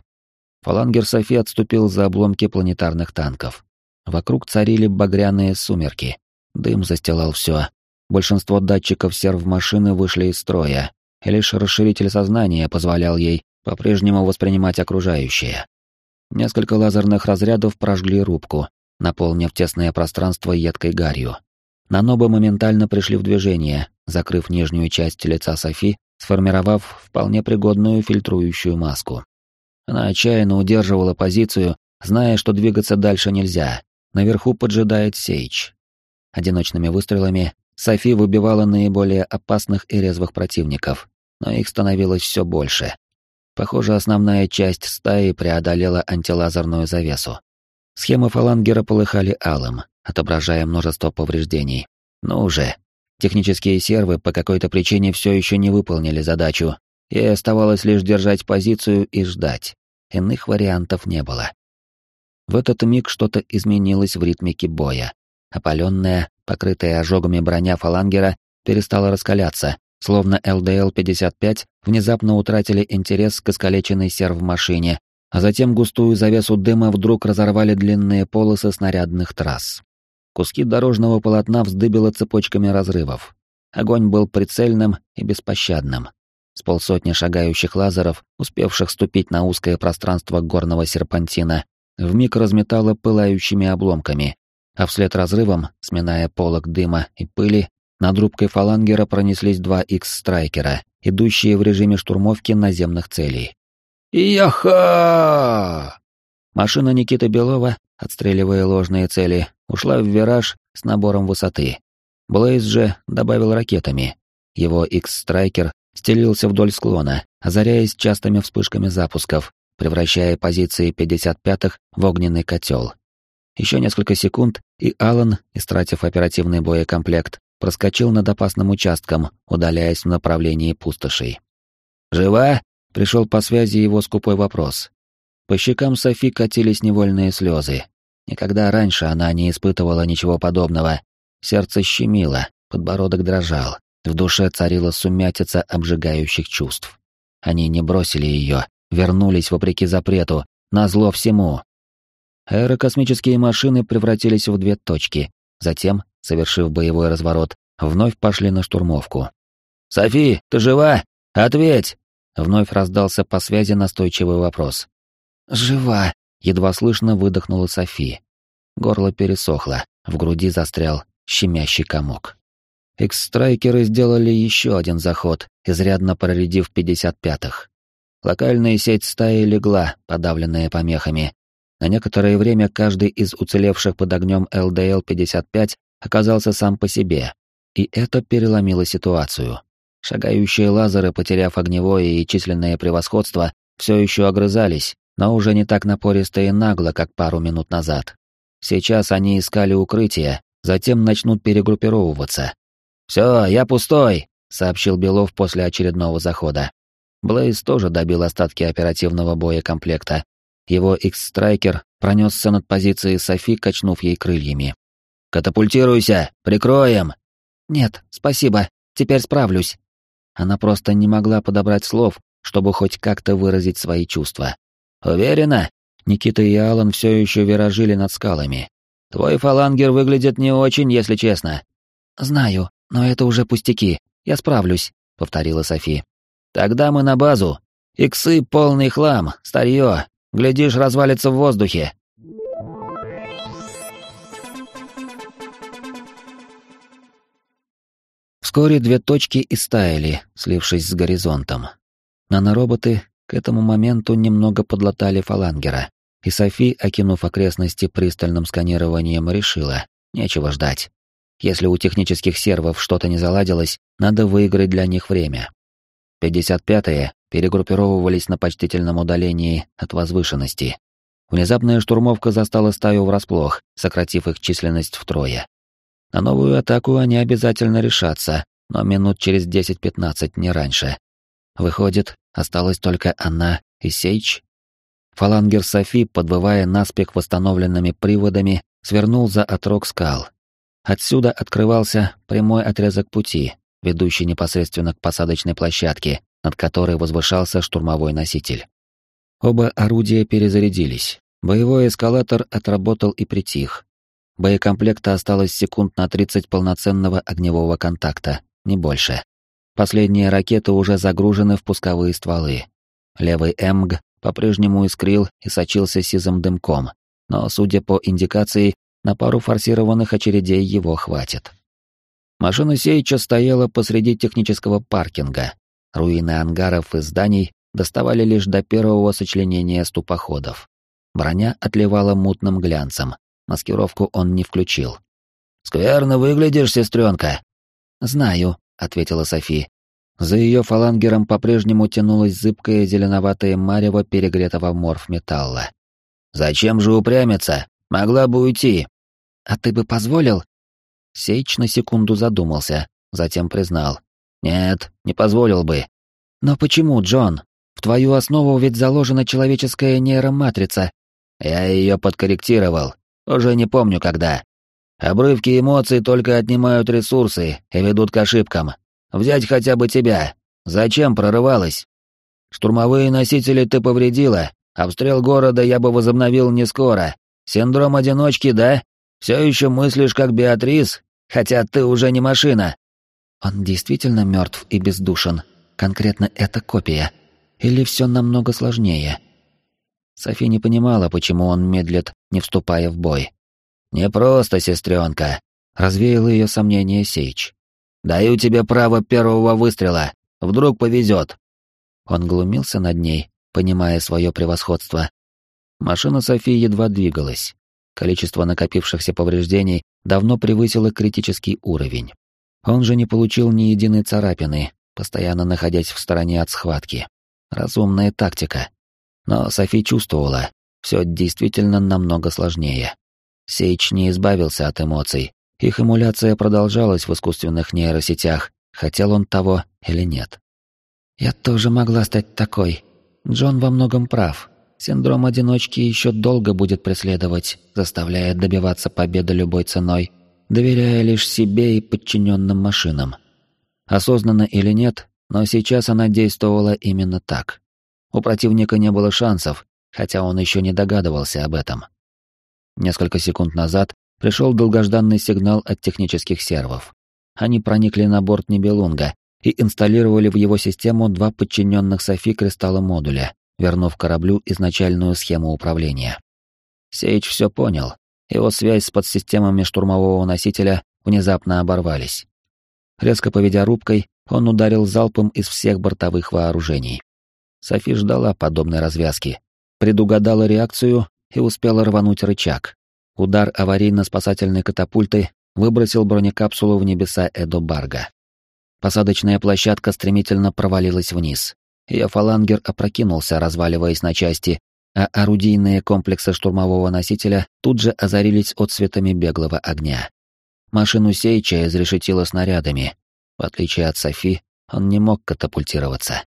[SPEAKER 1] Фалангер Софи отступил за обломки планетарных танков. Вокруг царили багряные сумерки. Дым застилал все. Большинство датчиков серв-машины вышли из строя, и лишь расширитель сознания позволял ей по-прежнему воспринимать окружающее. Несколько лазерных разрядов прожгли рубку, наполнив тесное пространство едкой гарью. Нанобы моментально пришли в движение, закрыв нижнюю часть лица Софи, сформировав вполне пригодную фильтрующую маску. Она отчаянно удерживала позицию, зная, что двигаться дальше нельзя. Наверху поджидает Сейч. Одиночными выстрелами Софи выбивала наиболее опасных и резвых противников, но их становилось все больше. Похоже, основная часть стаи преодолела антилазерную завесу. Схемы фалангера полыхали алым, отображая множество повреждений. Но уже. Технические сервы по какой-то причине все еще не выполнили задачу, и оставалось лишь держать позицию и ждать. Иных вариантов не было. В этот миг что-то изменилось в ритмике боя. Опаленная, покрытая ожогами броня фалангера перестала раскаляться, словно ЛДЛ-55 внезапно утратили интерес к искалеченной серв-машине, а затем густую завесу дыма вдруг разорвали длинные полосы снарядных трасс. Куски дорожного полотна вздыбило цепочками разрывов. Огонь был прицельным и беспощадным. С полсотни шагающих лазеров, успевших ступить на узкое пространство горного серпантина, вмиг разметало пылающими обломками, а вслед разрывом, сминая полог дыма и пыли, над рубкой фалангера пронеслись два X-страйкера, идущие в режиме штурмовки наземных целей. «Яха!» Машина Никиты Белова, отстреливая ложные цели, ушла в вираж с набором высоты. Блейз же добавил ракетами. Его X-страйкер стелился вдоль склона, озаряясь частыми вспышками запусков, превращая позиции 55-х в огненный котел. Еще несколько секунд, и Алан, истратив оперативный боекомплект, проскочил над опасным участком, удаляясь в направлении пустошей. «Жива?» — пришел по связи его скупой вопрос. По щекам Софи катились невольные слезы. Никогда раньше она не испытывала ничего подобного. Сердце щемило, подбородок дрожал, в душе царила сумятица обжигающих чувств. Они не бросили ее, вернулись вопреки запрету, назло всему. Аэрокосмические машины превратились в две точки, затем совершив боевой разворот, вновь пошли на штурмовку. «Софи, ты жива? Ответь!» Вновь раздался по связи настойчивый вопрос. «Жива!» — едва слышно выдохнула Софи. Горло пересохло, в груди застрял щемящий комок. Экстрайкеры сделали еще один заход, изрядно проредив 55-х. Локальная сеть стаи легла, подавленная помехами. На некоторое время каждый из уцелевших под огнем ЛДЛ-55 оказался сам по себе, и это переломило ситуацию. Шагающие лазеры, потеряв огневое и численное превосходство, все еще огрызались, но уже не так напористо и нагло, как пару минут назад. Сейчас они искали укрытие, затем начнут перегруппировываться. «Все, я пустой», — сообщил Белов после очередного захода. Блейз тоже добил остатки оперативного боекомплекта. Его X-Страйкер пронесся над позицией Софи, качнув ей крыльями. «Катапультируйся! Прикроем!» «Нет, спасибо. теперь справлюсь». Она просто не могла подобрать слов, чтобы хоть как-то выразить свои чувства. «Уверена?» Никита и Алан все еще виражили над скалами. «Твой фалангер выглядит не очень, если честно». «Знаю, но это уже пустяки. Я справлюсь», — повторила Софи. «Тогда мы на базу. Иксы — полный хлам, старье. Глядишь, развалится в воздухе». Вскоре две точки истаяли, слившись с горизонтом. Нанороботы к этому моменту немного подлатали фалангера, и Софи, окинув окрестности пристальным сканированием, решила, нечего ждать. Если у технических сервов что-то не заладилось, надо выиграть для них время. 55-е перегруппировывались на почтительном удалении от возвышенности. Внезапная штурмовка застала стаю врасплох, сократив их численность втрое. На новую атаку они обязательно решатся, но минут через 10-15, не раньше. Выходит, осталась только она и Сейч? Фалангер Софи, подбывая наспех восстановленными приводами, свернул за отрог скал. Отсюда открывался прямой отрезок пути, ведущий непосредственно к посадочной площадке, над которой возвышался штурмовой носитель. Оба орудия перезарядились. Боевой эскалатор отработал и притих. Боекомплекта осталось секунд на 30 полноценного огневого контакта, не больше. Последние ракеты уже загружены в пусковые стволы. Левый МГ по-прежнему искрил и сочился сизым дымком, но, судя по индикации, на пару форсированных очередей его хватит. Машина Сейча стояла посреди технического паркинга. Руины ангаров и зданий доставали лишь до первого сочленения ступоходов. Броня отливала мутным глянцем, маскировку он не включил. «Скверно выглядишь, сестренка!» «Знаю», — ответила Софи. За ее фалангером по-прежнему тянулась зыбкая зеленоватая марево перегретого морфметалла. «Зачем же упрямиться? Могла бы уйти». «А ты бы позволил?» Сейч на секунду задумался, затем признал. «Нет, не позволил бы». «Но почему, Джон? В твою основу ведь заложена человеческая нейроматрица». «Я ее подкорректировал. Уже не помню когда. Обрывки эмоций только отнимают ресурсы и ведут к ошибкам. Взять хотя бы тебя. Зачем прорывалась? Штурмовые носители ты повредила. Обстрел города я бы возобновил не скоро. Синдром одиночки, да? Все еще мыслишь как Беатрис, хотя ты уже не машина. Он действительно мертв и бездушен. Конкретно эта копия. Или все намного сложнее? Софи не понимала, почему он медлит, не вступая в бой. «Не просто, сестренка», — развеял ее сомнение Сейч. «Даю тебе право первого выстрела. Вдруг повезет». Он глумился над ней, понимая свое превосходство. Машина Софии едва двигалась. Количество накопившихся повреждений давно превысило критический уровень. Он же не получил ни единой царапины, постоянно находясь в стороне от схватки. Разумная тактика. Но Софи чувствовала, все действительно намного сложнее. Сейч не избавился от эмоций. Их эмуляция продолжалась в искусственных нейросетях, хотел он того или нет. «Я тоже могла стать такой. Джон во многом прав. Синдром одиночки еще долго будет преследовать, заставляя добиваться победы любой ценой, доверяя лишь себе и подчиненным машинам. Осознанно или нет, но сейчас она действовала именно так. У противника не было шансов, хотя он еще не догадывался об этом. Несколько секунд назад пришел долгожданный сигнал от технических сервов. Они проникли на борт Нибелунга и инсталлировали в его систему два подчиненных Софи кристалла модуля, вернув кораблю изначальную схему управления. Сейч все понял. Его связь с подсистемами штурмового носителя внезапно оборвались. Резко поведя рубкой, он ударил залпом из всех бортовых вооружений. Софи ждала подобной развязки, предугадала реакцию и успела рвануть рычаг. Удар аварийно-спасательной катапульты выбросил бронекапсулу в небеса Эдо Барга. Посадочная площадка стремительно провалилась вниз. Ее фалангер опрокинулся, разваливаясь на части, а орудийные комплексы штурмового носителя тут же озарились отсветами беглого огня. Машину Сейча изрешетило снарядами. В отличие от Софи, он не мог катапультироваться.